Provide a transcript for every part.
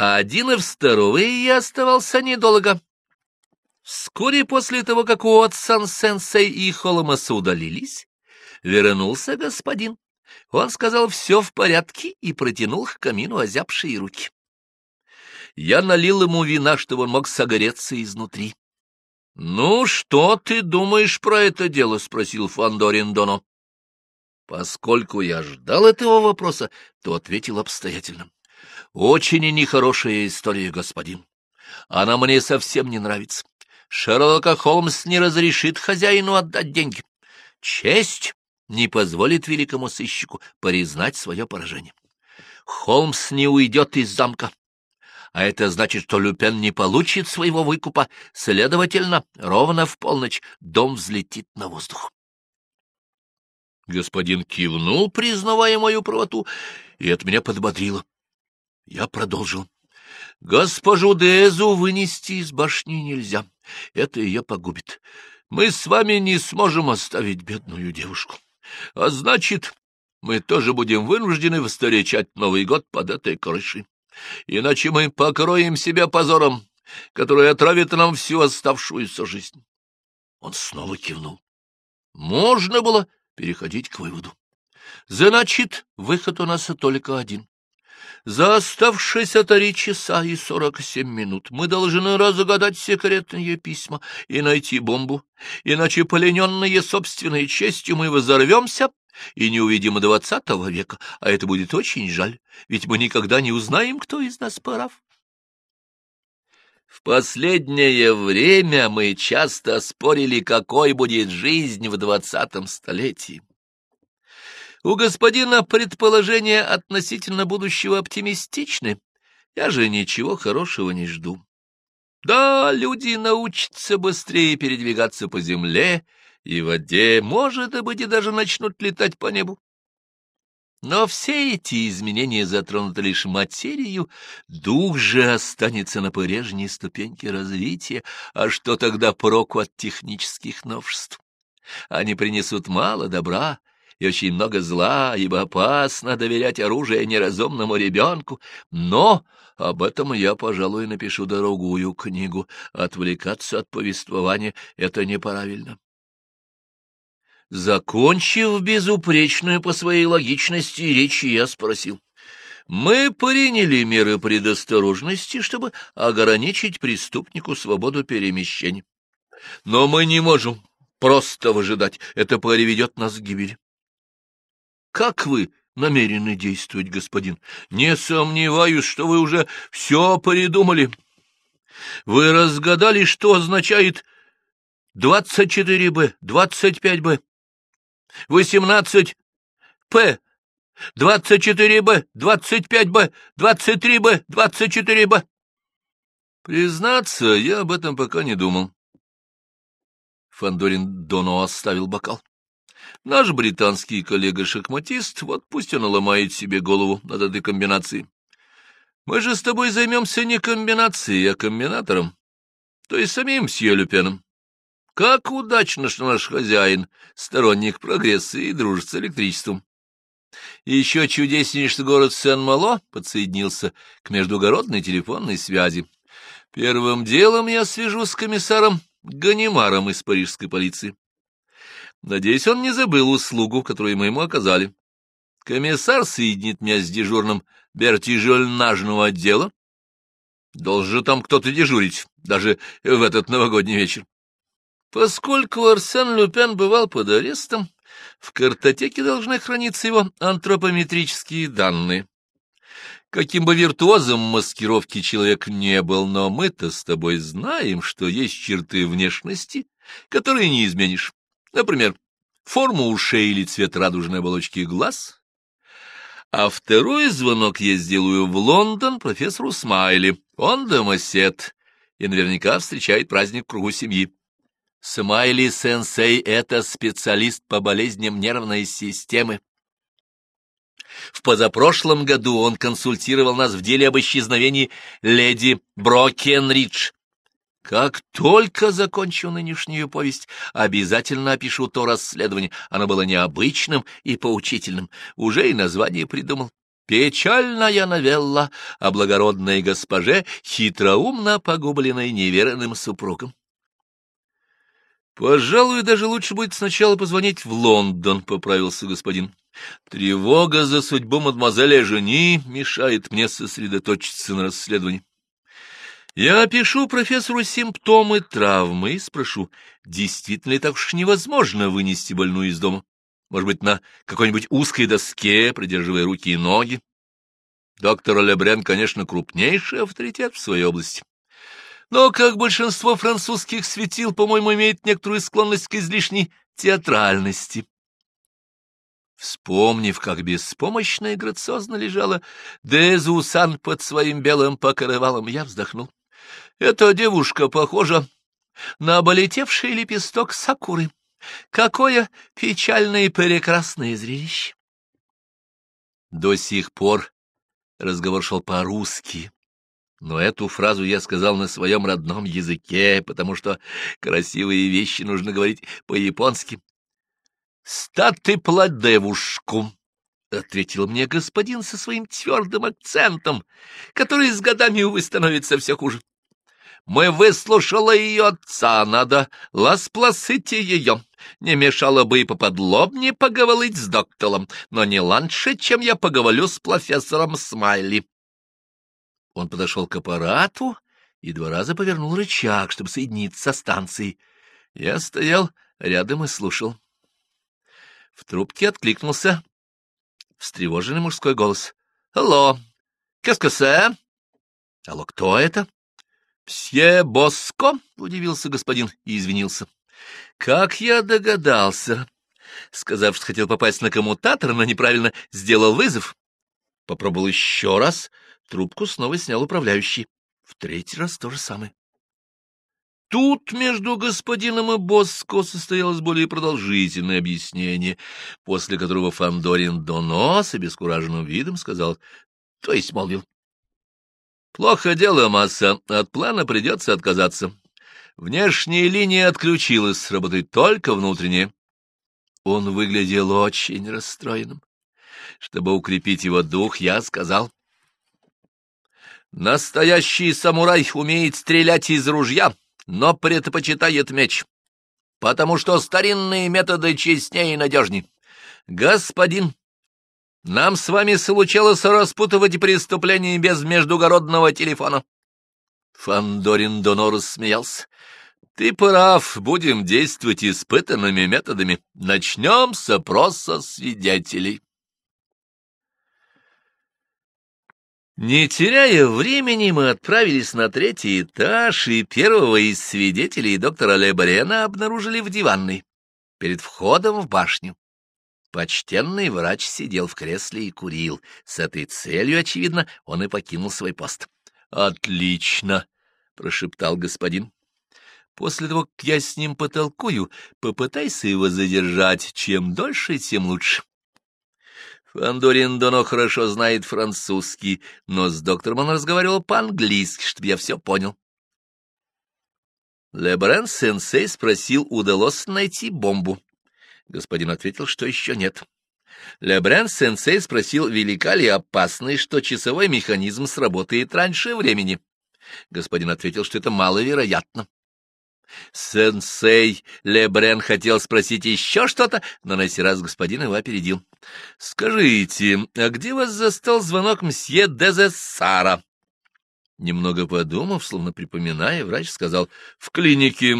А Дилер второй я оставался недолго. Вскоре после того, как Уотсон-сенсей и Холомаса удалились, вернулся господин. Он сказал «все в порядке» и протянул к камину озябшие руки. Я налил ему вина, чтобы он мог согреться изнутри. — Ну, что ты думаешь про это дело? — спросил Фандорин Доно. Поскольку я ждал этого вопроса, то ответил обстоятельно. — Очень нехорошая история, господин. Она мне совсем не нравится. Шерлока Холмс не разрешит хозяину отдать деньги. Честь не позволит великому сыщику признать свое поражение. Холмс не уйдет из замка, а это значит, что Люпен не получит своего выкупа, следовательно, ровно в полночь дом взлетит на воздух. Господин кивнул, признавая мою правоту, и это меня подбодрило. Я продолжил. Госпожу Дезу вынести из башни нельзя. Это ее погубит. Мы с вами не сможем оставить бедную девушку. А значит, мы тоже будем вынуждены встречать Новый год под этой крышей иначе мы покроем себя позором, который отравит нам всю оставшуюся жизнь. Он снова кивнул. Можно было переходить к выводу. Значит, выход у нас только один. За оставшиеся три часа и сорок семь минут мы должны разгадать секретные письма и найти бомбу, иначе, полененные собственной честью, мы взорвемся и не увидим двадцатого века, а это будет очень жаль, ведь мы никогда не узнаем, кто из нас прав. В последнее время мы часто спорили, какой будет жизнь в двадцатом столетии. У господина предположения относительно будущего оптимистичны, я же ничего хорошего не жду. Да, люди научатся быстрее передвигаться по земле и воде, может быть, и даже начнут летать по небу. Но все эти изменения затронуты лишь материю, дух же останется на прежней ступеньке развития, а что тогда проку от технических новшеств? Они принесут мало добра и очень много зла, ибо опасно доверять оружие неразумному ребенку, но об этом я, пожалуй, напишу дорогую книгу. Отвлекаться от повествования — это неправильно. Закончив безупречную по своей логичности речь, я спросил. Мы приняли меры предосторожности, чтобы ограничить преступнику свободу перемещения. Но мы не можем просто выжидать, это приведет нас к гибели. Как вы намерены действовать, господин? Не сомневаюсь, что вы уже все придумали. Вы разгадали, что означает 24Б, 25Б. Восемнадцать П, двадцать четыре Б, двадцать пять Б, двадцать три Б, двадцать четыре Б. Признаться, я об этом пока не думал. Фандорин Доно оставил бокал. Наш британский коллега-шахматист, вот пусть он ломает себе голову над этой комбинацией. Мы же с тобой займемся не комбинацией, а комбинатором, то есть самим Сье Люпеном. Как удачно, что наш хозяин — сторонник прогресса и дружит с электричеством. И еще чудеснее, что город Сен-Мало подсоединился к междугородной телефонной связи. Первым делом я свяжусь с комиссаром Ганимаром из парижской полиции. Надеюсь, он не забыл услугу, которую мы ему оказали. Комиссар соединит меня с дежурным бертижольнажного отдела. Должен же там кто-то дежурить, даже в этот новогодний вечер. Поскольку Арсен Люпен бывал под арестом, в картотеке должны храниться его антропометрические данные. Каким бы виртуозом маскировки человек не был, но мы-то с тобой знаем, что есть черты внешности, которые не изменишь. Например, форму ушей или цвет радужной оболочки глаз. А второй звонок я сделаю в Лондон профессору Смайли. Он домосед и наверняка встречает праздник в кругу семьи. Смайли-сенсей — это специалист по болезням нервной системы. В позапрошлом году он консультировал нас в деле об исчезновении леди Брокенридж. Как только закончу нынешнюю повесть, обязательно опишу то расследование. Оно было необычным и поучительным. Уже и название придумал. Печальная новелла о благородной госпоже, хитроумно погубленной неверным супругом. «Пожалуй, даже лучше будет сначала позвонить в Лондон», — поправился господин. «Тревога за судьбу мадемуазеля Жени мешает мне сосредоточиться на расследовании. Я опишу профессору симптомы травмы и спрошу, действительно ли так уж невозможно вынести больную из дома? Может быть, на какой-нибудь узкой доске, придерживая руки и ноги? Доктор Лебрен, конечно, крупнейший авторитет в своей области но, как большинство французских светил, по-моему, имеет некоторую склонность к излишней театральности. Вспомнив, как беспомощно и грациозно лежала Дезусан под своим белым покрывалом, я вздохнул. Эта девушка похожа на оболетевший лепесток сакуры. Какое печальное и прекрасное зрелище! До сих пор разговор шел по-русски, но эту фразу я сказал на своем родном языке, потому что красивые вещи нужно говорить по-японски. «Статы плодевушку», — ответил мне господин со своим твердым акцентом, который с годами, увы, становится все хуже. «Мы выслушала ее отца, надо ласпласыть ее. Не мешало бы и поподлобнее поговорить с доктором, но не ланьше, чем я поговорю с профессором Смайли». Он подошел к аппарату и два раза повернул рычаг, чтобы соединиться со станцией. Я стоял рядом и слушал. В трубке откликнулся встревоженный мужской голос. «Алло, qu'est-ce «Алло, кто это?» «Псье Боско?» — удивился господин и извинился. «Как я догадался!» Сказав, что хотел попасть на коммутатор, но неправильно сделал вызов. Попробовал еще раз — Трубку снова снял управляющий. В третий раз то же самое. Тут между господином и Боско состоялось более продолжительное объяснение, после которого Фандорин до носа обескураженным видом сказал, то есть молвил. «Плохо дело, масса, от плана придется отказаться. Внешняя линия отключилась, работает только внутренняя». Он выглядел очень расстроенным. Чтобы укрепить его дух, я сказал, Настоящий самурай умеет стрелять из ружья, но предпочитает меч, потому что старинные методы честнее и надежнее. Господин, нам с вами случалось распутывать преступления без междугородного телефона. Фандорин Донор смеялся. Ты прав, будем действовать испытанными методами. Начнем с опроса свидетелей. Не теряя времени, мы отправились на третий этаж, и первого из свидетелей доктора Лебарена обнаружили в диванной, перед входом в башню. Почтенный врач сидел в кресле и курил. С этой целью, очевидно, он и покинул свой пост. «Отлично!» — прошептал господин. «После того, как я с ним потолкую, попытайся его задержать. Чем дольше, тем лучше. Фандорин Доно хорошо знает французский, но с доктором он разговаривал по-английски, чтобы я все понял. Лебрен-сенсей спросил, удалось найти бомбу. Господин ответил, что еще нет. Лебрен-сенсей спросил, велика ли опасность, что часовой механизм сработает раньше времени. Господин ответил, что это маловероятно. Сенсей Лебрен хотел спросить еще что-то, но на сей раз господин его опередил. — Скажите, а где вас застал звонок мсье Дезессара? Немного подумав, словно припоминая, врач сказал, — в клинике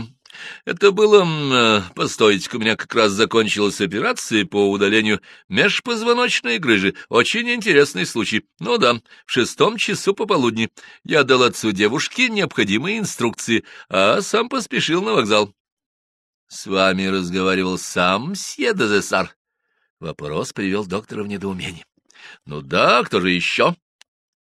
это было... Э, постойте, у меня как раз закончилась операция по удалению межпозвоночной грыжи. Очень интересный случай. Ну да, в шестом часу пополудни. Я дал отцу девушки необходимые инструкции, а сам поспешил на вокзал. — С вами разговаривал сам мсье Дезессар? Вопрос привел доктора в недоумение. — Ну да, кто же еще?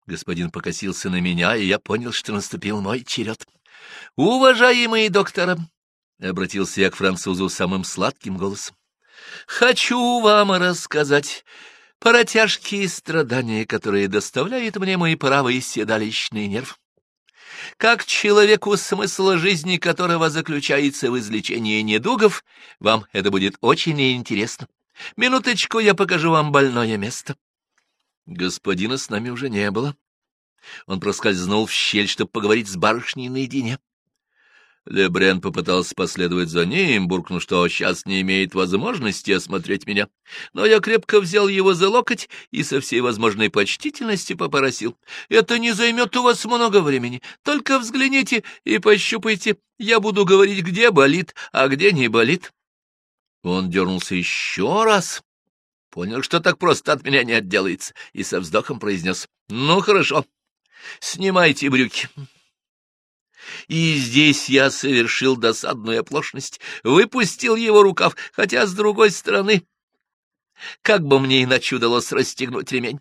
Господин покосился на меня, и я понял, что наступил мой черед. — Уважаемые доктора, — обратился я к французу самым сладким голосом. — Хочу вам рассказать про тяжкие страдания, которые доставляет мне мой правый седалищный нерв. Как человеку, смысл жизни которого заключается в излечении недугов, вам это будет очень интересно. Минуточку, я покажу вам больное место. Господина с нами уже не было. Он проскользнул в щель, чтобы поговорить с барышней наедине. Лебрен попытался последовать за ним, буркнув, что сейчас не имеет возможности осмотреть меня. Но я крепко взял его за локоть и со всей возможной почтительности попросил. «Это не займет у вас много времени. Только взгляните и пощупайте. Я буду говорить, где болит, а где не болит». Он дернулся еще раз, понял, что так просто от меня не отделается, и со вздохом произнес. «Ну, хорошо, снимайте брюки». И здесь я совершил досадную оплошность, выпустил его рукав, хотя, с другой стороны, как бы мне иначе удалось расстегнуть ремень.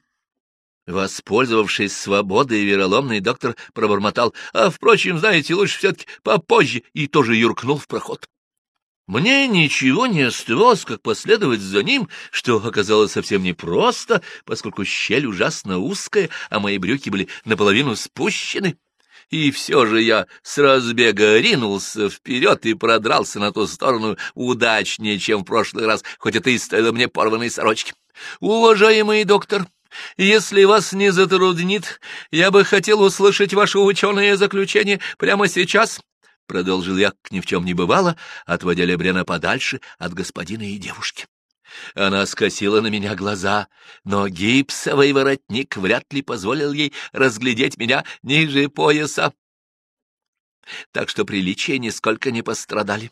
Воспользовавшись свободой, вероломный доктор пробормотал, а, впрочем, знаете, лучше все-таки попозже, и тоже юркнул в проход. Мне ничего не оставалось, как последовать за ним, что оказалось совсем непросто, поскольку щель ужасно узкая, а мои брюки были наполовину спущены и все же я с разбега ринулся вперед и продрался на ту сторону удачнее, чем в прошлый раз, хоть это и стоило мне порванной сорочки. Уважаемый доктор, если вас не затруднит, я бы хотел услышать ваше ученое заключение прямо сейчас, — продолжил я, к ни в чем не бывало, отводя Лебрена подальше от господина и девушки. Она скосила на меня глаза, но гипсовый воротник вряд ли позволил ей разглядеть меня ниже пояса. Так что приличия нисколько не пострадали.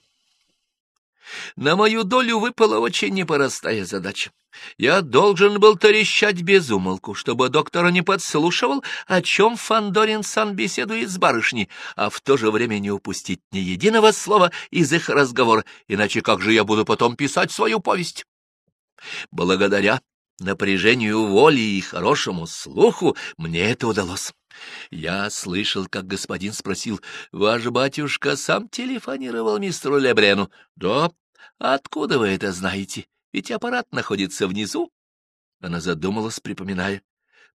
На мою долю выпала очень непростая задача. Я должен был трещать без умолку, чтобы доктора не подслушивал, о чем Фандорин сан беседует с барышней, а в то же время не упустить ни единого слова из их разговора, иначе как же я буду потом писать свою повесть? Благодаря напряжению воли и хорошему слуху мне это удалось. Я слышал, как господин спросил, «Ваш батюшка сам телефонировал мистеру Лебрену?» «Да». «Откуда вы это знаете? Ведь аппарат находится внизу». Она задумалась, припоминая.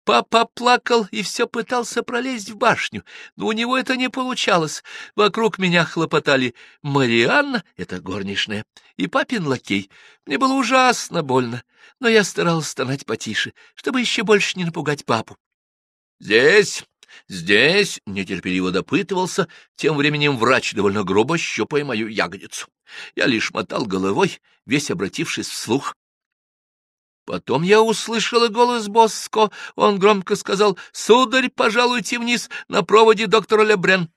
Папа плакал и все пытался пролезть в башню, но у него это не получалось. Вокруг меня хлопотали Марианна, это горничная, и папин лакей. Мне было ужасно больно, но я старался стонать потише, чтобы еще больше не напугать папу. — Здесь, здесь, — нетерпеливо допытывался, тем временем врач довольно грубо щупая мою ягодицу. Я лишь мотал головой, весь обратившись вслух. Потом я услышала голос Боско. Он громко сказал, «Сударь, пожалуйте вниз на проводе доктора Лебрен».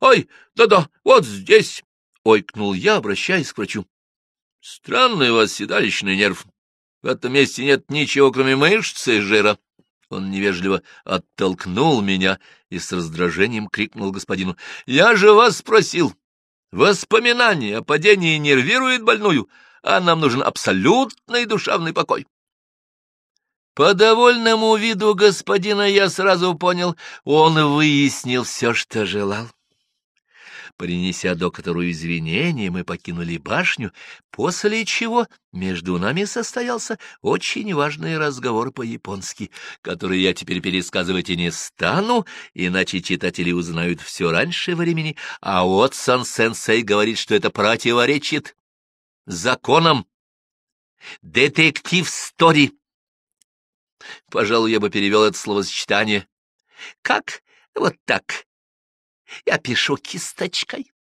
«Ой, да-да, вот здесь!» — ойкнул я, обращаясь к врачу. «Странный у вас седалищный нерв. В этом месте нет ничего, кроме мышцы и жира». Он невежливо оттолкнул меня и с раздражением крикнул господину. «Я же вас спросил! Воспоминание о падении нервирует больную, а нам нужен абсолютный душевный покой. По довольному виду господина я сразу понял, он выяснил все, что желал. Принеся доктору извинения, мы покинули башню, после чего между нами состоялся очень важный разговор по-японски, который я теперь пересказывать и не стану, иначе читатели узнают все раньше времени, а Отсон-сенсей говорит, что это противоречит законам детектив-стори. Пожалуй, я бы перевел это словосочетание. Как? Вот так. Я пишу кисточкой.